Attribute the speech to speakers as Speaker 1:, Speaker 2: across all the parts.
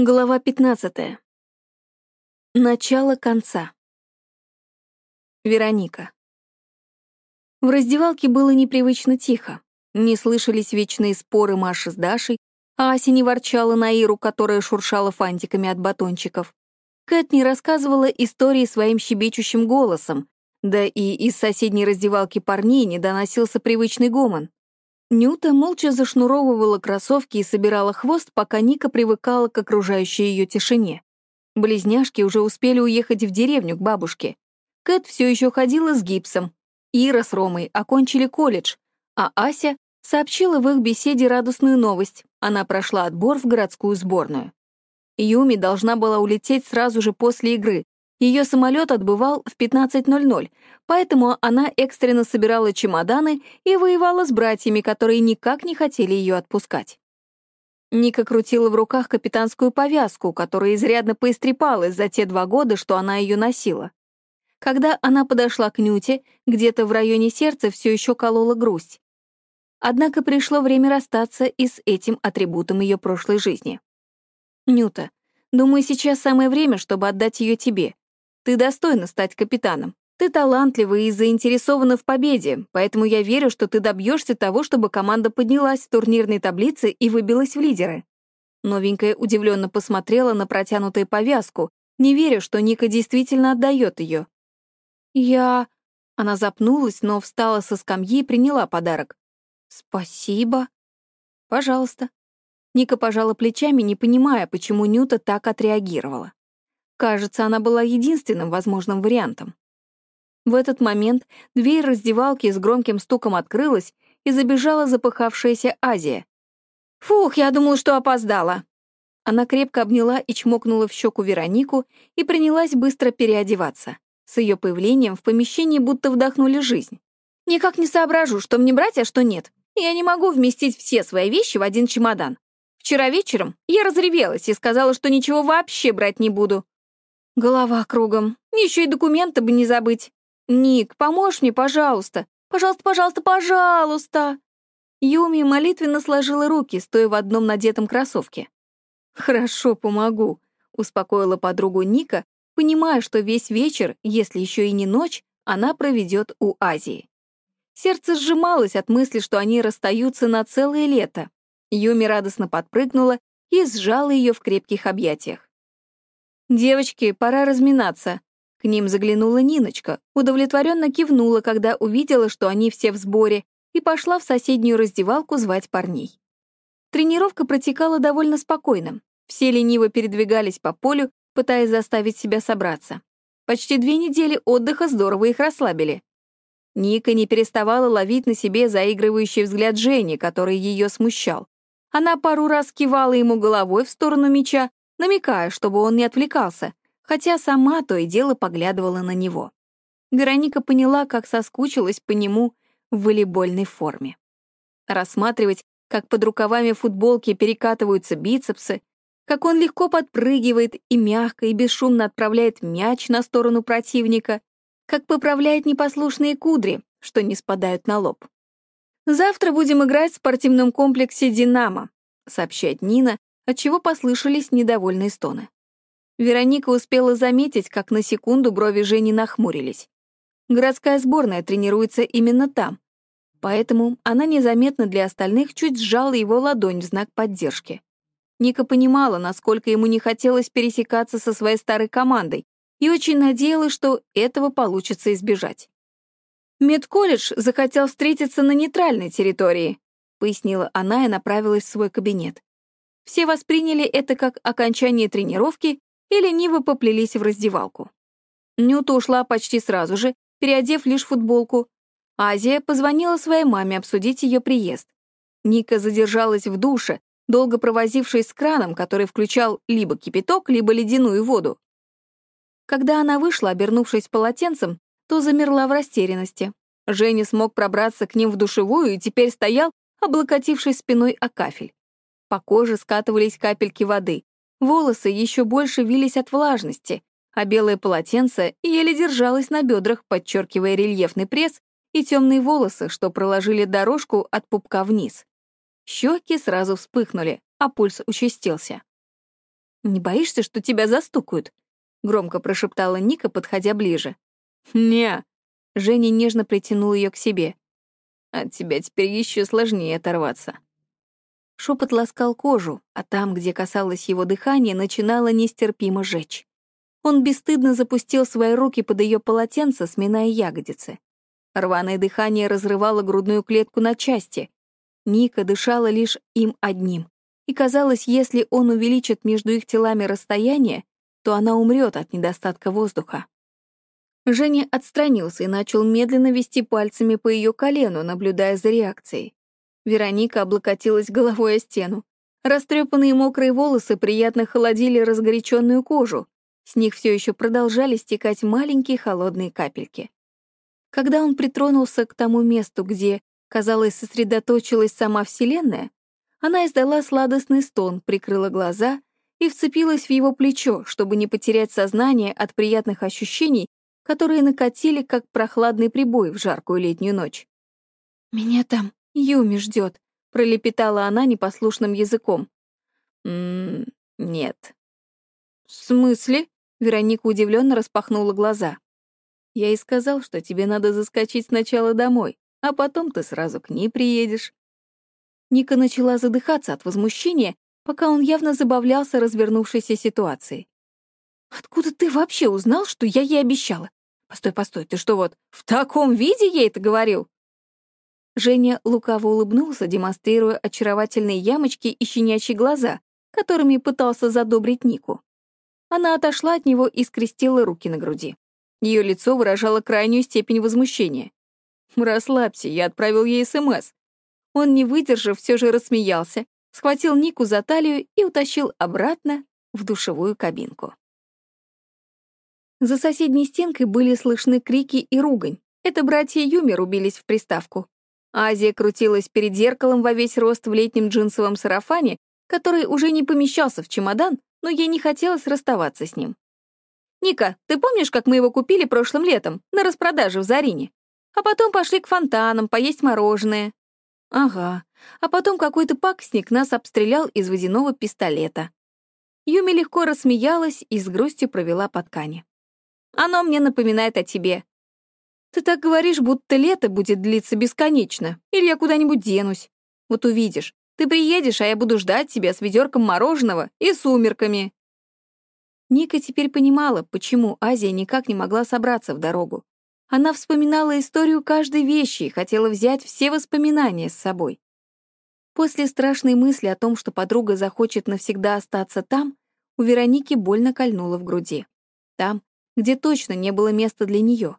Speaker 1: Глава 15. Начало конца. Вероника. В раздевалке было непривычно тихо. Не слышались вечные споры Маши с Дашей, а Ася не ворчала на Иру, которая шуршала фантиками от батончиков. Кэт не рассказывала истории своим щебечущим голосом, да и из соседней раздевалки парней не доносился привычный гомон. Нюта молча зашнуровывала кроссовки и собирала хвост, пока Ника привыкала к окружающей ее тишине. Близняшки уже успели уехать в деревню к бабушке. Кэт все еще ходила с гипсом. Ира с Ромой окончили колледж, а Ася сообщила в их беседе радостную новость. Она прошла отбор в городскую сборную. Юми должна была улететь сразу же после игры, ее самолет отбывал в 15.00, поэтому она экстренно собирала чемоданы и воевала с братьями, которые никак не хотели ее отпускать. Ника крутила в руках капитанскую повязку, которая изрядно поистрепалась за те два года, что она ее носила. Когда она подошла к Нюте, где-то в районе сердца все еще колола грусть. Однако пришло время расстаться и с этим атрибутом ее прошлой жизни. «Нюта, думаю, сейчас самое время, чтобы отдать ее тебе. Ты достойна стать капитаном. Ты талантлива и заинтересована в победе, поэтому я верю, что ты добьешься того, чтобы команда поднялась в турнирной таблице и выбилась в лидеры». Новенькая удивленно посмотрела на протянутую повязку, не веря, что Ника действительно отдает ее. «Я...» Она запнулась, но встала со скамьи и приняла подарок. «Спасибо». «Пожалуйста». Ника пожала плечами, не понимая, почему Нюта так отреагировала. Кажется, она была единственным возможным вариантом. В этот момент дверь раздевалки с громким стуком открылась, и забежала запыхавшаяся Азия. «Фух, я думала, что опоздала!» Она крепко обняла и чмокнула в щеку Веронику и принялась быстро переодеваться. С ее появлением в помещении будто вдохнули жизнь. «Никак не соображу, что мне брать, а что нет. Я не могу вместить все свои вещи в один чемодан. Вчера вечером я разревелась и сказала, что ничего вообще брать не буду. Голова кругом. Еще и документы бы не забыть. Ник, поможешь мне, пожалуйста. Пожалуйста, пожалуйста, пожалуйста. Юми молитвенно сложила руки, стоя в одном надетом кроссовке. «Хорошо, помогу», — успокоила подругу Ника, понимая, что весь вечер, если еще и не ночь, она проведет у Азии. Сердце сжималось от мысли, что они расстаются на целое лето. Юми радостно подпрыгнула и сжала ее в крепких объятиях. «Девочки, пора разминаться». К ним заглянула Ниночка, удовлетворенно кивнула, когда увидела, что они все в сборе, и пошла в соседнюю раздевалку звать парней. Тренировка протекала довольно спокойно. Все лениво передвигались по полю, пытаясь заставить себя собраться. Почти две недели отдыха здорово их расслабили. Ника не переставала ловить на себе заигрывающий взгляд Жени, который ее смущал. Она пару раз кивала ему головой в сторону мяча, намекая, чтобы он не отвлекался, хотя сама то и дело поглядывала на него. Вероника поняла, как соскучилась по нему в волейбольной форме. Рассматривать, как под рукавами футболки перекатываются бицепсы, как он легко подпрыгивает и мягко и бесшумно отправляет мяч на сторону противника, как поправляет непослушные кудри, что не спадают на лоб. «Завтра будем играть в спортивном комплексе «Динамо», сообщает Нина, отчего послышались недовольные стоны. Вероника успела заметить, как на секунду брови Жени нахмурились. Городская сборная тренируется именно там, поэтому она незаметно для остальных чуть сжала его ладонь в знак поддержки. Ника понимала, насколько ему не хотелось пересекаться со своей старой командой, и очень надеялась, что этого получится избежать. «Медколледж захотел встретиться на нейтральной территории», пояснила она и направилась в свой кабинет. Все восприняли это как окончание тренировки и лениво поплелись в раздевалку. Нюта ушла почти сразу же, переодев лишь футболку. Азия позвонила своей маме обсудить ее приезд. Ника задержалась в душе, долго провозившись с краном, который включал либо кипяток, либо ледяную воду. Когда она вышла, обернувшись полотенцем, то замерла в растерянности. Женя смог пробраться к ним в душевую и теперь стоял, облокотившись спиной о кафель. По коже скатывались капельки воды. Волосы еще больше вились от влажности, а белое полотенце еле держалось на бедрах, подчеркивая рельефный пресс и темные волосы, что проложили дорожку от пупка вниз. Щеки сразу вспыхнули, а пульс участился. «Не боишься, что тебя застукают?» — громко прошептала Ника, подходя ближе.
Speaker 2: «Не».
Speaker 1: Женя нежно притянул ее к себе.
Speaker 2: «От тебя теперь еще сложнее оторваться».
Speaker 1: Шепот ласкал кожу, а там, где касалось его дыхания, начинало нестерпимо жечь. Он бесстыдно запустил свои руки под ее полотенце, сминая ягодицы. Рваное дыхание разрывало грудную клетку на части. Ника дышала лишь им одним. И казалось, если он увеличит между их телами расстояние, то она умрет от недостатка воздуха. Женя отстранился и начал медленно вести пальцами по ее колену, наблюдая за реакцией. Вероника облокотилась головой о стену. Растрепанные мокрые волосы приятно холодили разгоряченную кожу. С них все еще продолжали стекать маленькие холодные капельки. Когда он притронулся к тому месту, где, казалось, сосредоточилась сама Вселенная, она издала сладостный стон, прикрыла глаза и вцепилась в его плечо, чтобы не потерять сознание от приятных ощущений, которые накатили, как прохладный прибой в жаркую летнюю ночь. «Меня там Юми ждет», — пролепетала она непослушным языком.
Speaker 2: «М -м, нет».
Speaker 1: «В смысле?» — Вероника удивленно распахнула глаза.
Speaker 2: «Я и сказал, что тебе надо заскочить сначала домой, а потом ты сразу к ней приедешь».
Speaker 1: Ника начала задыхаться от возмущения, пока он явно забавлялся развернувшейся ситуацией. «Откуда ты вообще узнал, что я ей обещала? Постой, постой, ты что вот, в таком виде ей это говорил?» Женя лукаво улыбнулся, демонстрируя очаровательные ямочки и щенячьи глаза, которыми пытался задобрить Нику. Она отошла от него и скрестила руки на груди. Ее лицо выражало крайнюю степень возмущения.
Speaker 2: «Расслабься, я отправил ей СМС.
Speaker 1: Он, не выдержав, все же рассмеялся, схватил Нику за талию и утащил обратно в душевую кабинку. За соседней стенкой были слышны крики и ругань. Это братья Юми рубились в приставку. Азия крутилась перед зеркалом во весь рост в летнем джинсовом сарафане, который уже не помещался в чемодан, но ей не хотелось расставаться с ним. «Ника, ты помнишь, как мы его купили прошлым летом, на распродаже в Зарине? А потом пошли к фонтанам, поесть мороженое. Ага. А потом какой-то паксник нас обстрелял из водяного пистолета. Юми легко рассмеялась и с грустью провела по ткани. Оно мне напоминает о тебе. Ты так говоришь, будто лето будет длиться бесконечно, или я куда-нибудь денусь. Вот увидишь. Ты приедешь, а я буду ждать тебя с ведерком мороженого и сумерками. Ника теперь понимала, почему Азия никак не могла собраться в дорогу. Она вспоминала историю каждой вещи и хотела взять все воспоминания с собой. После страшной мысли о том, что подруга захочет навсегда остаться там, у Вероники больно кольнуло в груди. Там, где точно не было места для нее.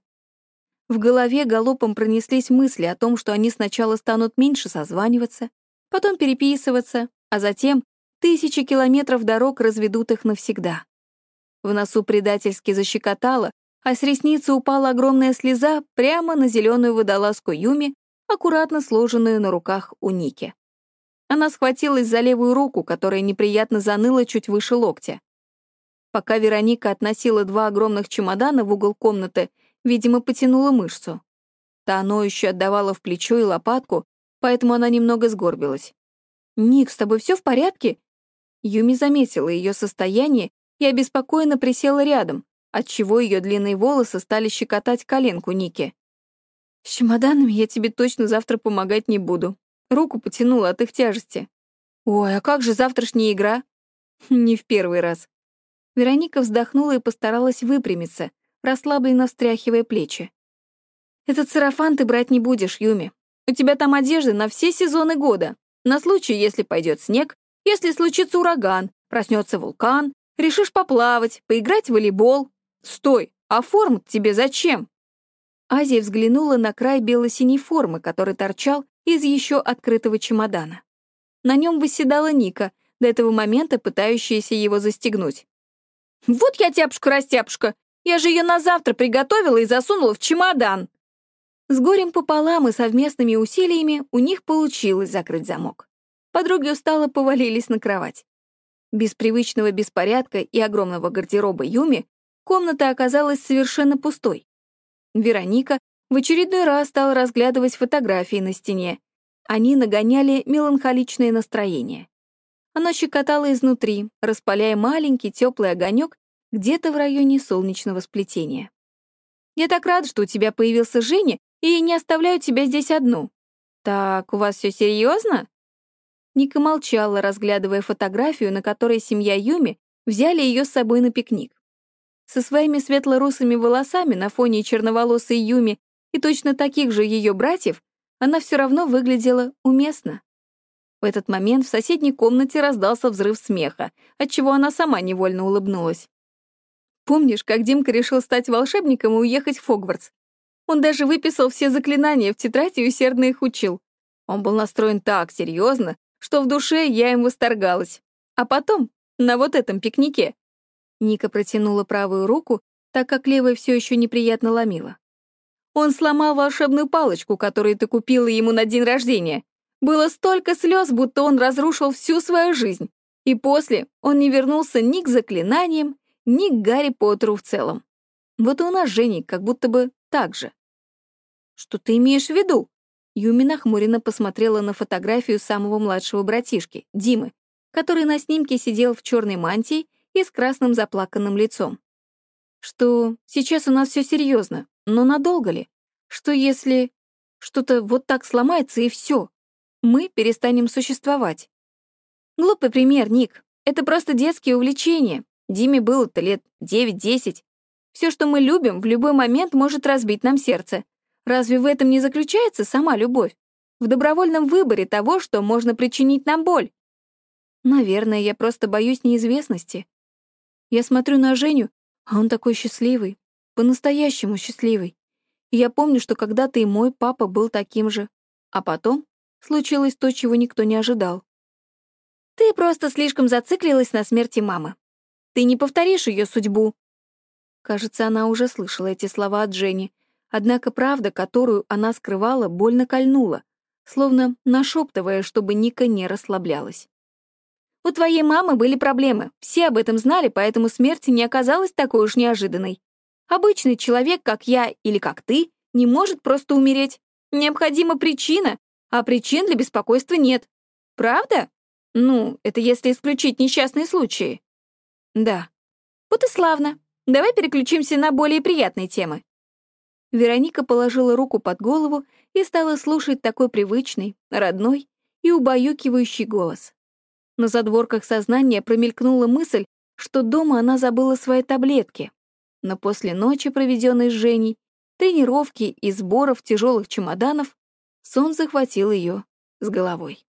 Speaker 1: В голове галопом пронеслись мысли о том, что они сначала станут меньше созваниваться, потом переписываться, а затем тысячи километров дорог разведут их навсегда. В носу предательски защекотало, а с ресницы упала огромная слеза прямо на зеленую водолазку Юми, аккуратно сложенную на руках у Ники. Она схватилась за левую руку, которая неприятно заныла чуть выше локтя. Пока Вероника относила два огромных чемодана в угол комнаты, видимо, потянула мышцу. Та еще отдавала в плечо и лопатку, поэтому она немного сгорбилась. «Ник, с тобой все в порядке?» Юми заметила ее состояние и обеспокоенно присела рядом, отчего ее длинные волосы стали щекотать коленку Ники. «С чемоданами я тебе точно завтра помогать не буду. Руку потянула от их тяжести. Ой, а как же завтрашняя игра?» «Не в первый раз». Вероника вздохнула и постаралась выпрямиться, расслабленно встряхивая плечи. «Этот сарафан ты брать не будешь, Юми. У тебя там одежда на все сезоны года. На случай, если пойдет снег, если случится ураган, проснется вулкан, решишь поплавать, поиграть в волейбол, «Стой! А форма тебе зачем?» Азия взглянула на край бело-синей формы, который торчал из еще открытого чемодана. На нем выседала Ника, до этого момента пытающаяся его застегнуть. «Вот я тяпушка-растяпушка! Я же ее на завтра приготовила и засунула в чемодан!» С горем пополам и совместными усилиями у них получилось закрыть замок. Подруги устало повалились на кровать. Без привычного беспорядка и огромного гардероба Юми комната оказалась совершенно пустой. Вероника в очередной раз стала разглядывать фотографии на стене. Они нагоняли меланхоличное настроение. Оно щекотало изнутри, распаляя маленький теплый огонек где-то в районе солнечного сплетения. «Я так рад, что у тебя появился Женя, и не оставляю тебя здесь одну». «Так, у вас все серьезно?» Ника молчала, разглядывая фотографию, на которой семья Юми взяли ее с собой на пикник. Со своими светло-русыми волосами на фоне черноволосой Юми и точно таких же ее братьев она все равно выглядела уместно. В этот момент в соседней комнате раздался взрыв смеха, отчего она сама невольно улыбнулась. Помнишь, как Димка решил стать волшебником и уехать в Хогвартс? Он даже выписал все заклинания в тетрадь и усердно их учил. Он был настроен так серьезно, что в душе я им восторгалась. А потом, на вот этом пикнике. Ника протянула правую руку, так как левая все еще неприятно ломила. Он сломал волшебную палочку, которую ты купила ему на день рождения. Было столько слез, будто он разрушил всю свою жизнь. И после он не вернулся ни к заклинаниям, ни к Гарри Поттеру в целом. Вот и у нас Женя как будто бы так же. Что ты имеешь в виду? Юми нахмуренно посмотрела на фотографию самого младшего братишки, Димы, который на снимке сидел в черной мантии и с красным заплаканным лицом. Что сейчас у нас все серьезно, но надолго ли? Что если что-то вот так сломается и все? Мы перестанем существовать. Глупый пример, Ник. Это просто детские увлечения. Диме было-то лет 9-10. Все, что мы любим, в любой момент может разбить нам сердце. Разве в этом не заключается сама любовь? В добровольном выборе того, что можно причинить нам боль? Наверное, я просто боюсь неизвестности. Я смотрю на Женю, а он такой счастливый, по-настоящему счастливый. И я помню, что когда-то и мой папа был таким же. А потом случилось то, чего никто не ожидал. Ты просто слишком зациклилась на смерти мамы. Ты не повторишь ее судьбу. Кажется, она уже слышала эти слова от Жени, однако правда, которую она скрывала, больно кольнула, словно нашептывая, чтобы Ника не расслаблялась. У твоей мамы были проблемы, все об этом знали, поэтому смерть не оказалась такой уж неожиданной. Обычный человек, как я или как ты, не может просто умереть. Необходима причина, а причин для беспокойства нет. Правда? Ну, это если исключить несчастные случаи. Да. Вот и славно. Давай переключимся на более приятные темы. Вероника положила руку под голову и стала слушать такой привычный, родной и убаюкивающий голос. На задворках сознания промелькнула мысль, что дома она забыла свои таблетки, но после ночи, проведенной с Женей, тренировки и сборов тяжелых чемоданов, сон захватил ее с головой.